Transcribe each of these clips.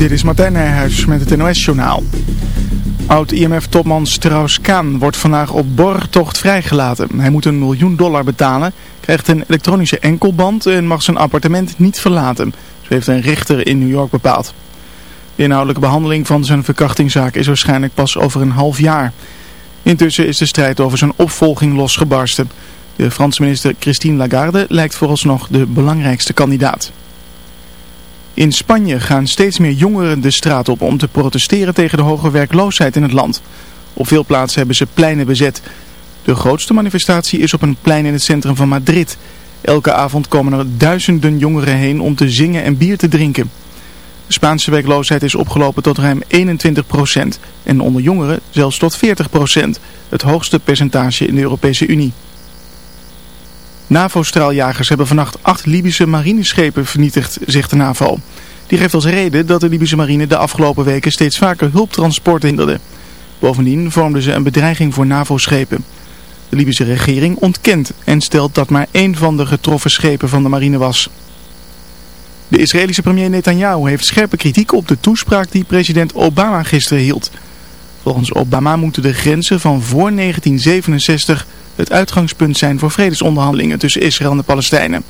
Dit is Martijn Nijhuis met het NOS-journaal. Oud-IMF-topman Strauss-Kaan wordt vandaag op borgtocht vrijgelaten. Hij moet een miljoen dollar betalen, krijgt een elektronische enkelband en mag zijn appartement niet verlaten. Zo heeft een rechter in New York bepaald. De inhoudelijke behandeling van zijn verkrachtingszaak is waarschijnlijk pas over een half jaar. Intussen is de strijd over zijn opvolging losgebarsten. De Franse minister Christine Lagarde lijkt vooralsnog de belangrijkste kandidaat. In Spanje gaan steeds meer jongeren de straat op om te protesteren tegen de hoge werkloosheid in het land. Op veel plaatsen hebben ze pleinen bezet. De grootste manifestatie is op een plein in het centrum van Madrid. Elke avond komen er duizenden jongeren heen om te zingen en bier te drinken. De Spaanse werkloosheid is opgelopen tot ruim 21% en onder jongeren zelfs tot 40% het hoogste percentage in de Europese Unie. NAVO-straaljagers hebben vannacht acht Libische marineschepen vernietigd, zegt de NAVO. Die geeft als reden dat de Libische marine de afgelopen weken steeds vaker hulptransport hinderde. Bovendien vormden ze een bedreiging voor NAVO-schepen. De Libische regering ontkent en stelt dat maar één van de getroffen schepen van de marine was. De Israëlische premier Netanyahu heeft scherpe kritiek op de toespraak die president Obama gisteren hield. Volgens Obama moeten de grenzen van voor 1967 het uitgangspunt zijn voor vredesonderhandelingen tussen Israël en de Palestijnen.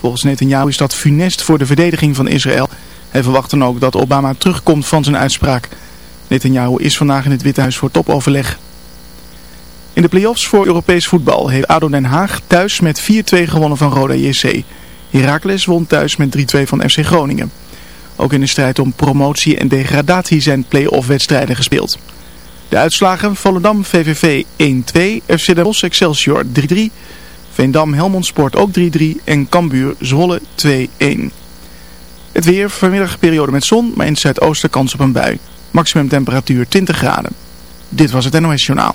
Volgens Netanyahu is dat funest voor de verdediging van Israël. Hij verwacht dan ook dat Obama terugkomt van zijn uitspraak. Netanyahu is vandaag in het Witte Huis voor topoverleg. In de play-offs voor Europees voetbal heeft ADO Den Haag thuis met 4-2 gewonnen van Roda JC. Heracles won thuis met 3-2 van FC Groningen. Ook in de strijd om promotie en degradatie zijn play-off wedstrijden gespeeld. De uitslagen Volendam VVV 1-2, FC Den Bosch Excelsior 3-3, Veendam Helmond Sport ook 3-3 en Cambuur Zwolle 2-1. Het weer, vanmiddag periode met zon, maar in het zuidoosten kans op een bui. Maximum temperatuur 20 graden. Dit was het NOS Journaal.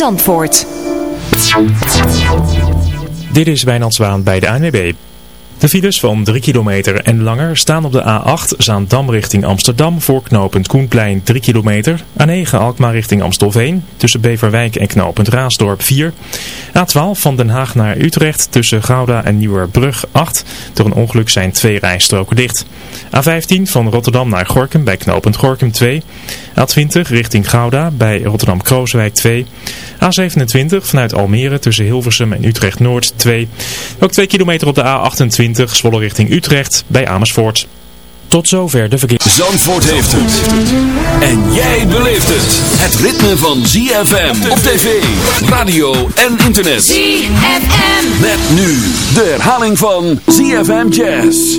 Zandvoort. Dit is Wijnand Zwaan bij de ANWB. De files van 3 kilometer en langer staan op de A8 Zaandam richting Amsterdam voor knooppunt Koenplein 3 kilometer. A9 Alkmaar richting Amstelveen tussen Beverwijk en knooppunt Raasdorp 4. A12 van Den Haag naar Utrecht tussen Gouda en Nieuwerbrug 8. Door een ongeluk zijn twee rijstroken dicht. A15 van Rotterdam naar Gorkum bij knooppunt Gorkum 2. A20 richting Gouda bij Rotterdam-Krooswijk 2. A27 vanuit Almere tussen Hilversum en Utrecht-Noord 2. Ook 2 kilometer op de A28 Zwolle richting Utrecht bij Amersfoort. Tot zover de verkeer. Zandvoort heeft het. En jij beleeft het. Het ritme van ZFM op tv, radio en internet. ZFM. Met nu de herhaling van ZFM Jazz.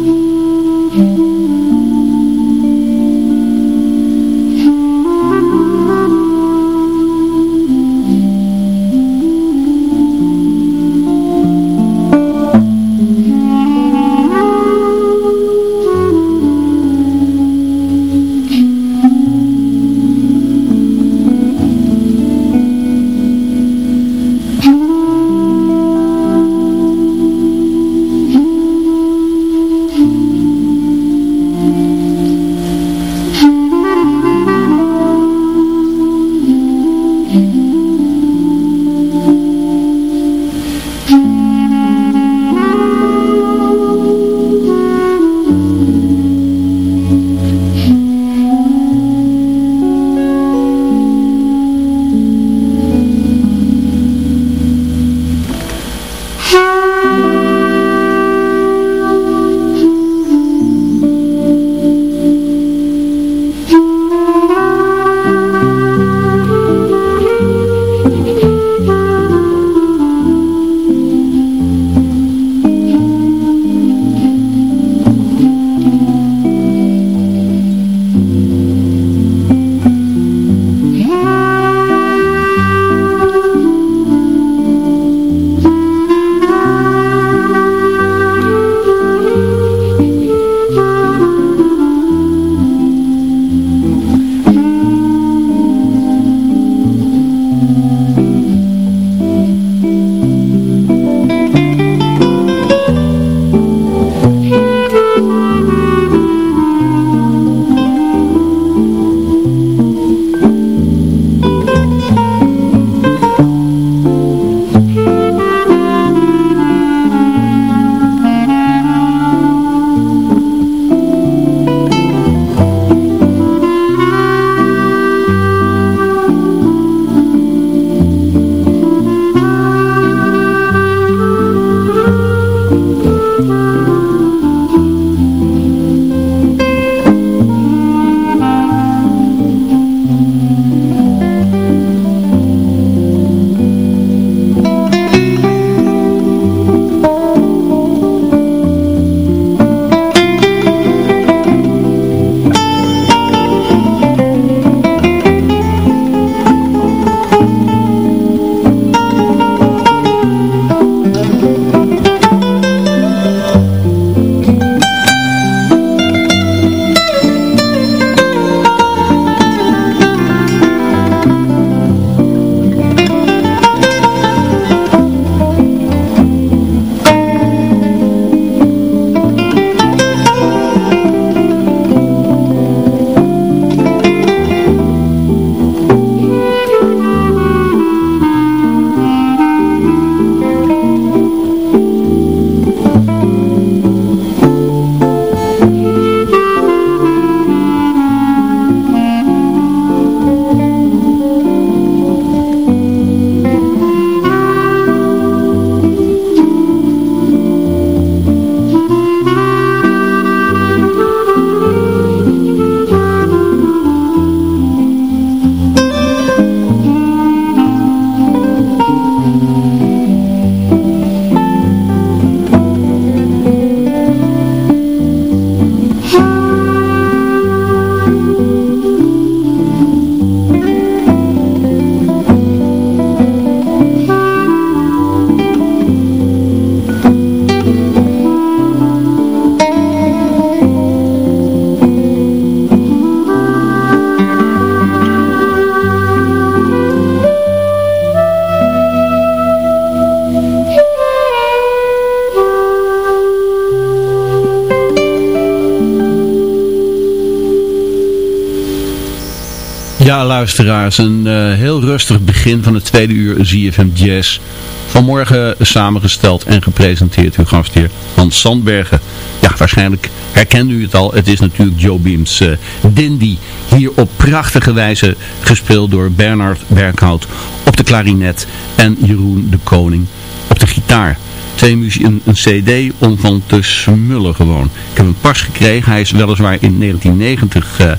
Ja, luisteraars, een uh, heel rustig begin van het tweede uur ZFM Jazz. Vanmorgen samengesteld en gepresenteerd uw gastheer Hans Sandbergen. Ja, waarschijnlijk herkent u het al. Het is natuurlijk Joe Beams uh, Dindy. Hier op prachtige wijze gespeeld door Bernard Berghout op de klarinet en Jeroen de Koning op de gitaar. Twee muziek, een, een cd om van te smullen gewoon. Ik heb hem pas gekregen. Hij is weliswaar in 1990 uh,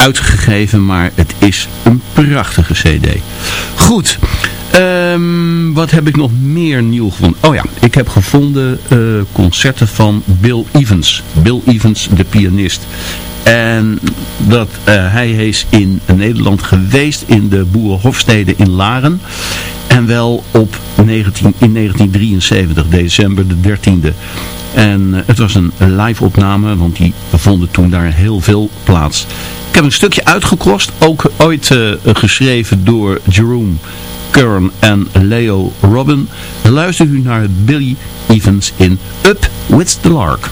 uitgegeven, maar het is een prachtige cd. Goed, um, wat heb ik nog meer nieuw gevonden? Oh ja, ik heb gevonden uh, concerten van Bill Evans. Bill Evans, de pianist. En dat, uh, hij is in Nederland geweest in de Boerenhofstede in Laren. En wel op 19, in 1973, december de 13e. En uh, het was een live opname, want die vonden toen daar heel veel plaats. Een stukje uitgekrost, ook ooit uh, geschreven door Jerome Kern en Leo Robin. Luister u naar Billy Evans in Up With The Lark.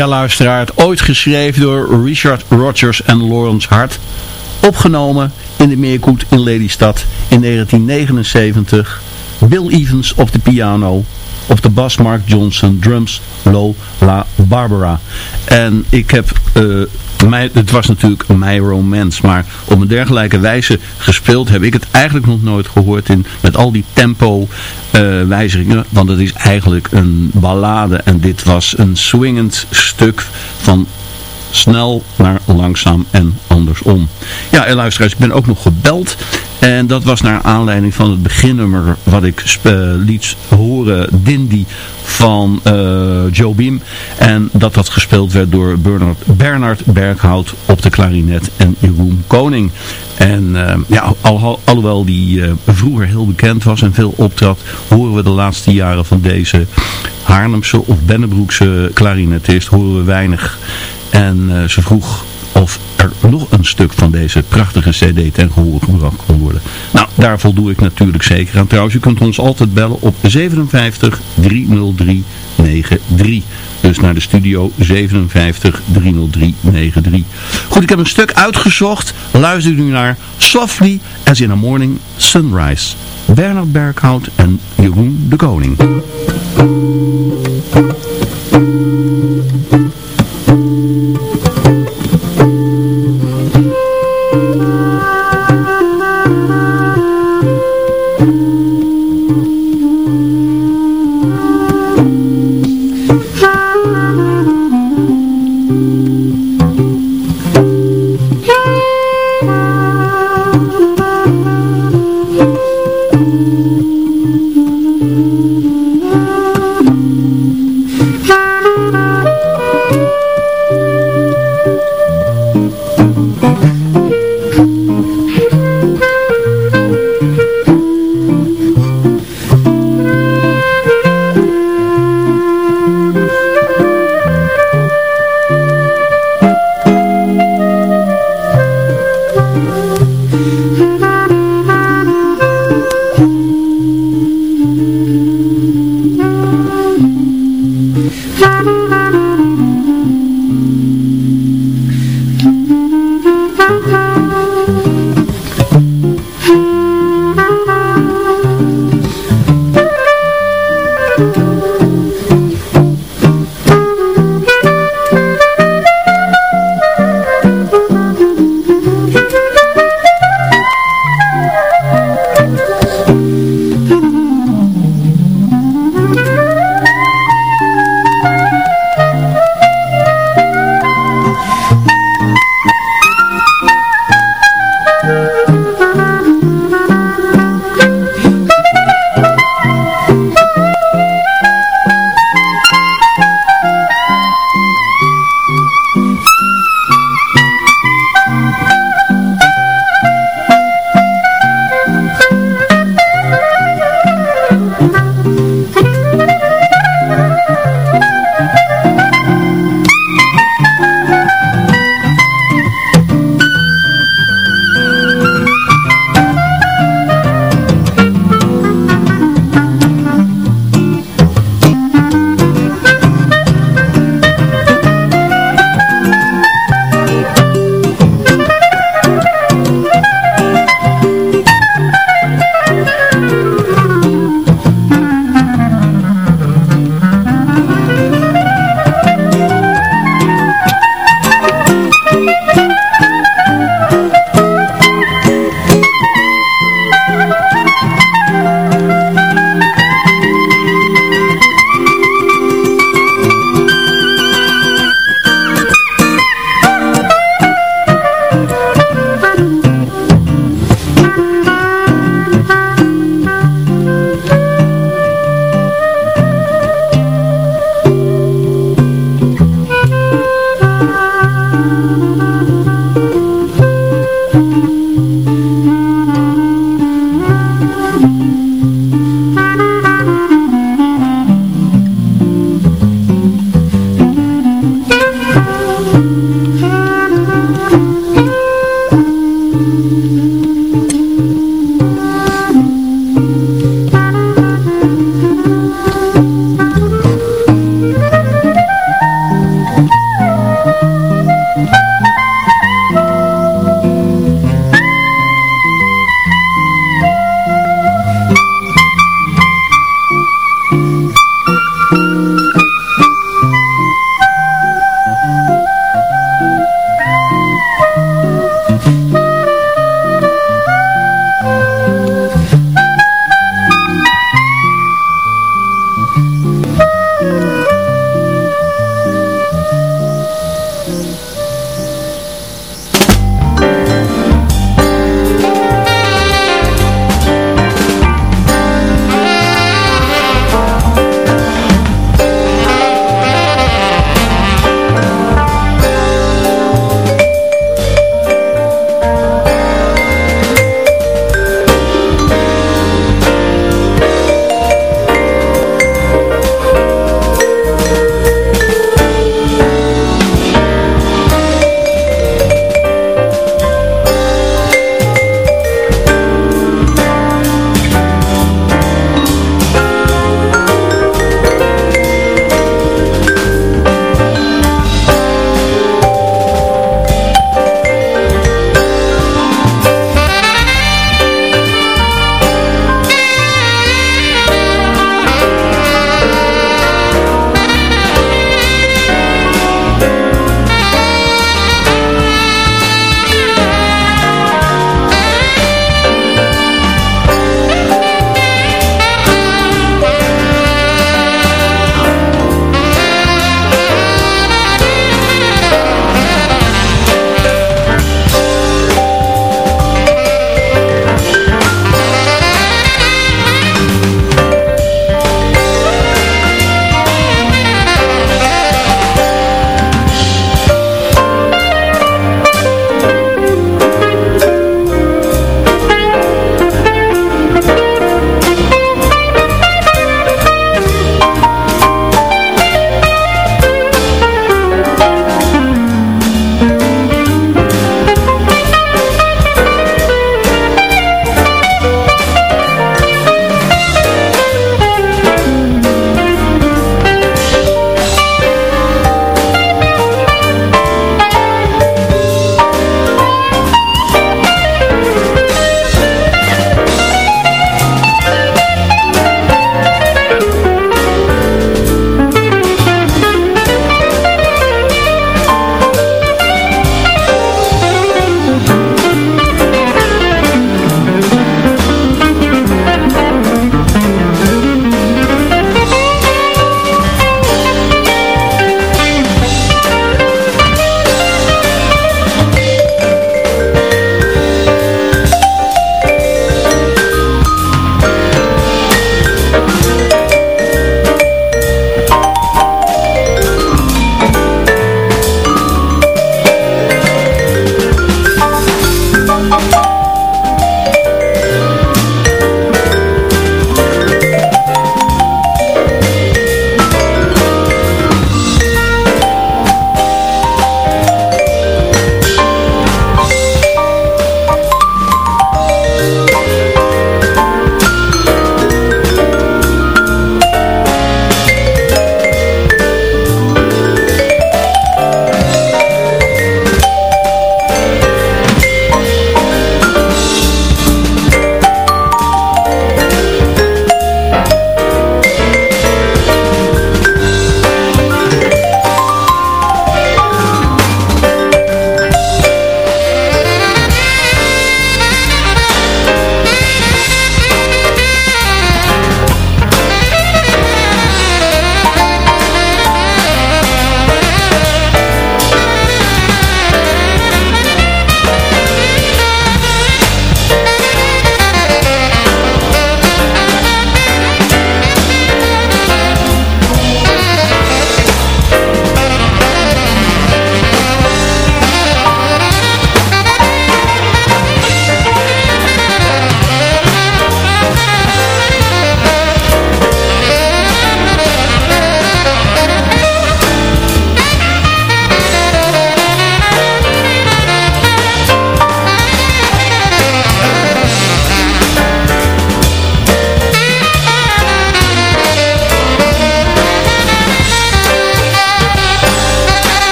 Ja, ooit geschreven door Richard Rogers en Lawrence Hart. Opgenomen in de Meerkoet in Lelystad in 1979. Bill Evans op de piano. Op de bas Mark Johnson, drums Lo La Barbara. En ik heb, mij, het was natuurlijk My Romance, maar op een dergelijke wijze gespeeld heb ik het eigenlijk nog nooit gehoord in, met al die tempo uh, wijzigingen. Want het is eigenlijk een ballade en dit was een swingend stuk van snel naar langzaam en andersom. Ja, en luisteraars, ik ben ook nog gebeld. En dat was naar aanleiding van het beginnummer wat ik uh, liet horen, Dindy van uh, Joe Beam. En dat dat gespeeld werd door Bernard, Bernard Berghout op de klarinet en Jeroen Koning. En uh, ja, al, alhoewel die vroeger heel bekend was en veel optrad, horen we de laatste jaren van deze Haarlemse of Bennebroekse klarinetist horen we weinig. En uh, ze vroeg of er nog een stuk van deze prachtige cd ten gehoor gebracht kon worden. Nou, daar voldoe ik natuurlijk zeker aan. Trouwens, u kunt ons altijd bellen op 57 303 93. Dus naar de studio 57 303 93. Goed, ik heb een stuk uitgezocht. Luister nu naar Softly as in a Morning Sunrise. Bernard Berghout en Jeroen de Koning.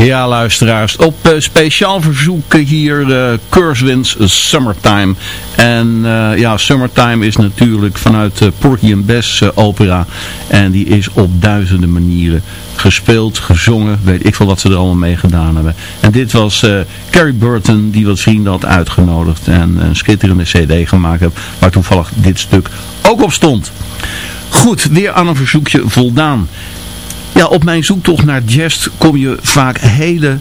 Ja, luisteraars. Op uh, speciaal verzoek hier uh, Cursewinds Summertime. En uh, ja, Summertime is natuurlijk vanuit uh, Porky and Bess opera. En die is op duizenden manieren gespeeld, gezongen. Weet ik veel wat ze er allemaal mee gedaan hebben. En dit was Carrie Burton die wat vrienden had uitgenodigd. En een schitterende cd gemaakt heeft. Waar toevallig dit stuk ook op stond. Goed, weer aan een verzoekje voldaan. Ja, op mijn zoektocht naar jazz kom je vaak hele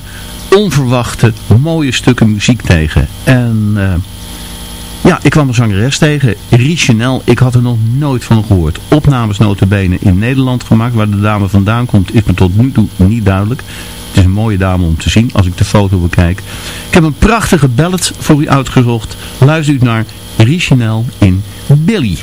onverwachte, mooie stukken muziek tegen. En uh, ja, ik kwam een zangeres tegen, Richenel. Ik had er nog nooit van gehoord. Opnames notabene in Nederland gemaakt. Waar de dame vandaan komt is me tot nu toe niet duidelijk. Het is een mooie dame om te zien als ik de foto bekijk. Ik heb een prachtige ballad voor u uitgezocht. Luister u naar Richenel in Billy.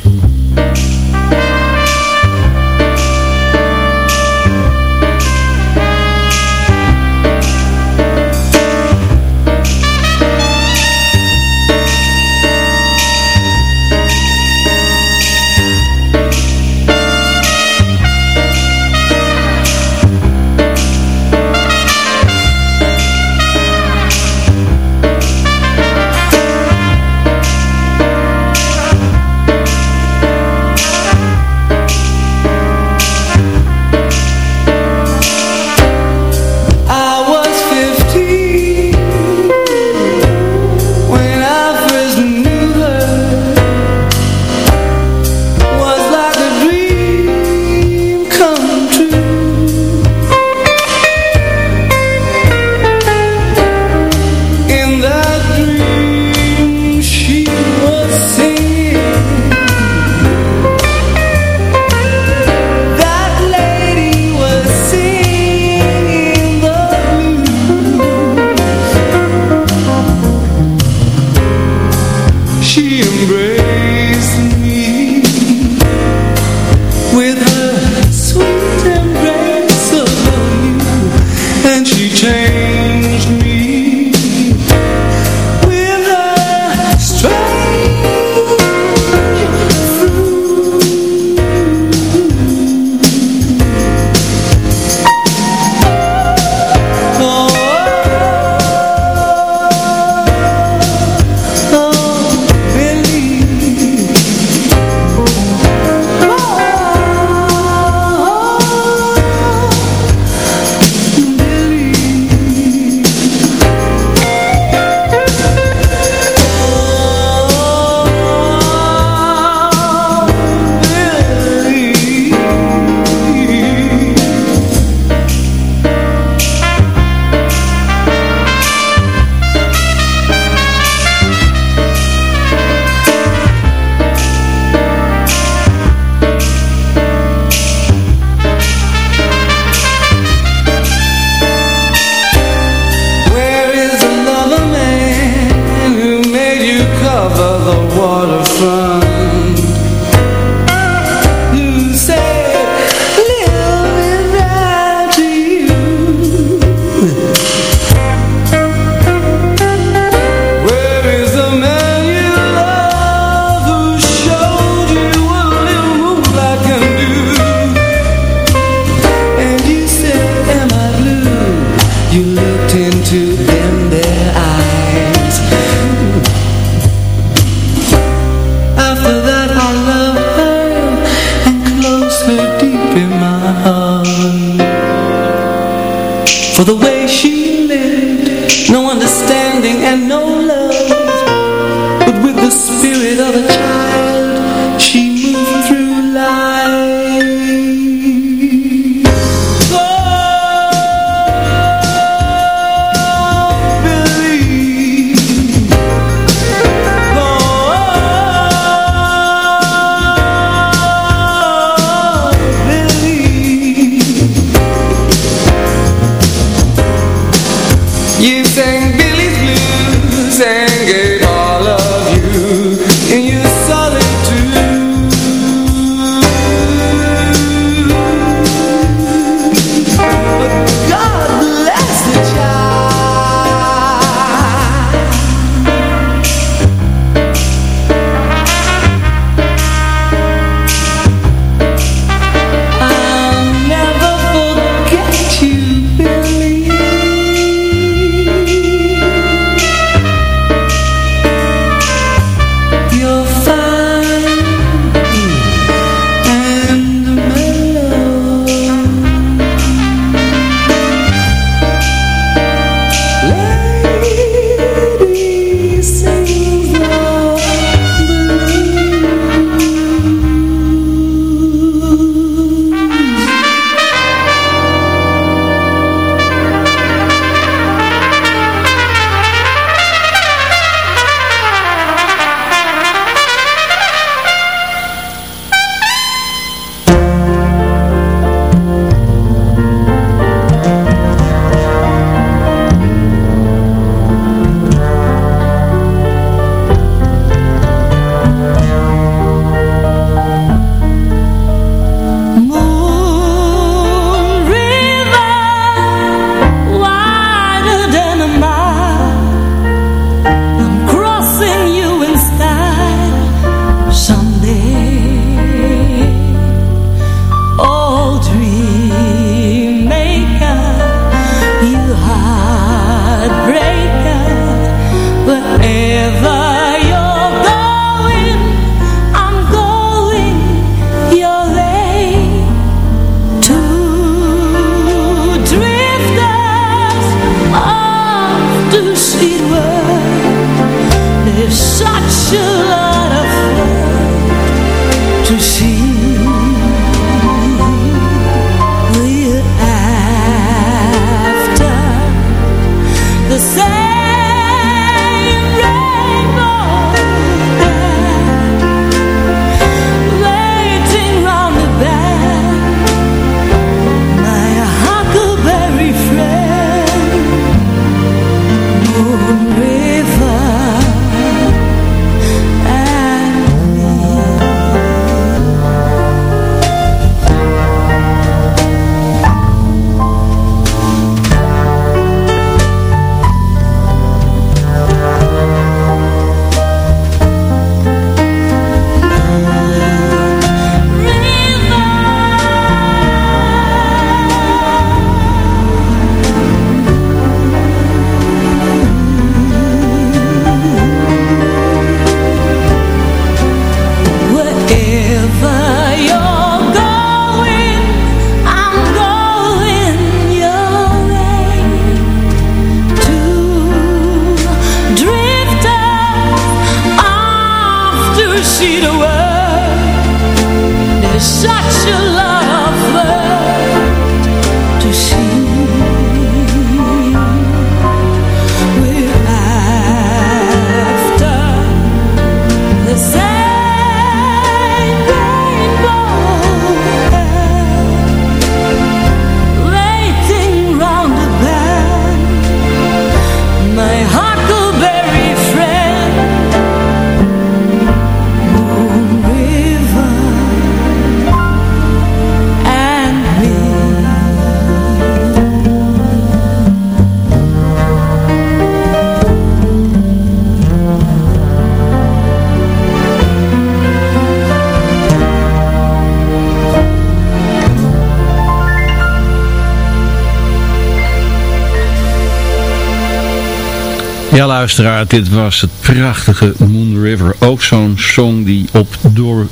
Ja luisteraar, dit was het prachtige Moon River. Ook zo'n song die op door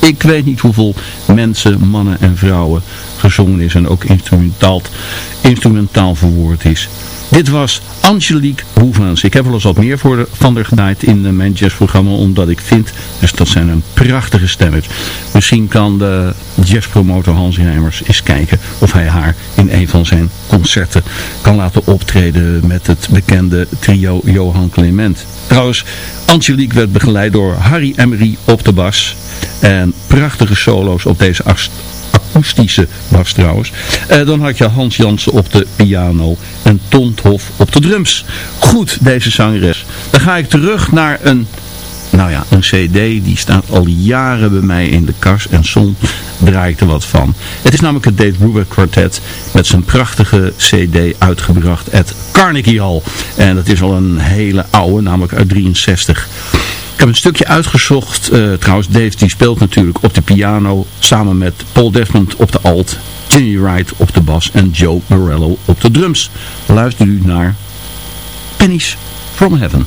ik weet niet hoeveel mensen, mannen en vrouwen gezongen is. En ook instrumentaal, instrumentaal verwoord is. Dit was Angelique Hoevens. Ik heb wel eens wat meer voor de, van haar gedaan in mijn jazzprogramma, omdat ik vind, dus dat zijn een prachtige stemmen. Misschien kan de jazzpromotor Hans Rijmers eens kijken of hij haar in een van zijn concerten kan laten optreden met het bekende trio Johan Clement. Trouwens, Angelique werd begeleid door Harry Emery op de bas en prachtige solo's op deze akoestische bas trouwens. Uh, dan had je Hans Jansen op de piano en Ton Hof op de drums. Goed, deze zangeres. Dan ga ik terug naar een, nou ja, een cd die staat al jaren bij mij in de kast en soms draai ik er wat van. Het is namelijk het Dave Brubeck Quartet met zijn prachtige cd uitgebracht at Carnegie Hall. En dat is al een hele oude, namelijk uit 63. Ik heb een stukje uitgezocht. Uh, trouwens, Dave die speelt natuurlijk op de piano. Samen met Paul Desmond op de alt. Jenny Wright op de bas. En Joe Morello op de drums. Luister u naar Pennies from Heaven.